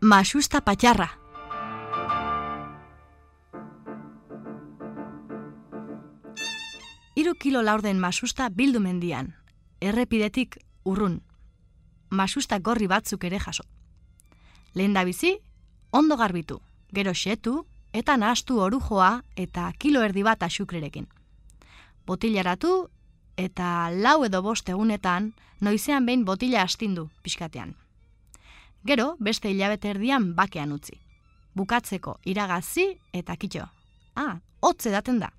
Masusta patxarra. Iru kilo laurden masusta bildu mendian, errepidetik urrun. Masusta gorri batzuk ere jaso. Lehen da bizi, ondo garbitu, gero xetu, eta nahastu orujoa eta kilo erdi bat asukrerekin. Botilaratu eta lau edo bost egunetan noizean behin botila astindu pixkatean. Gero, beste hilabete erdian bakean utzi. Bukatzeko iragazi eta kitxo. Ah, hotze daten da.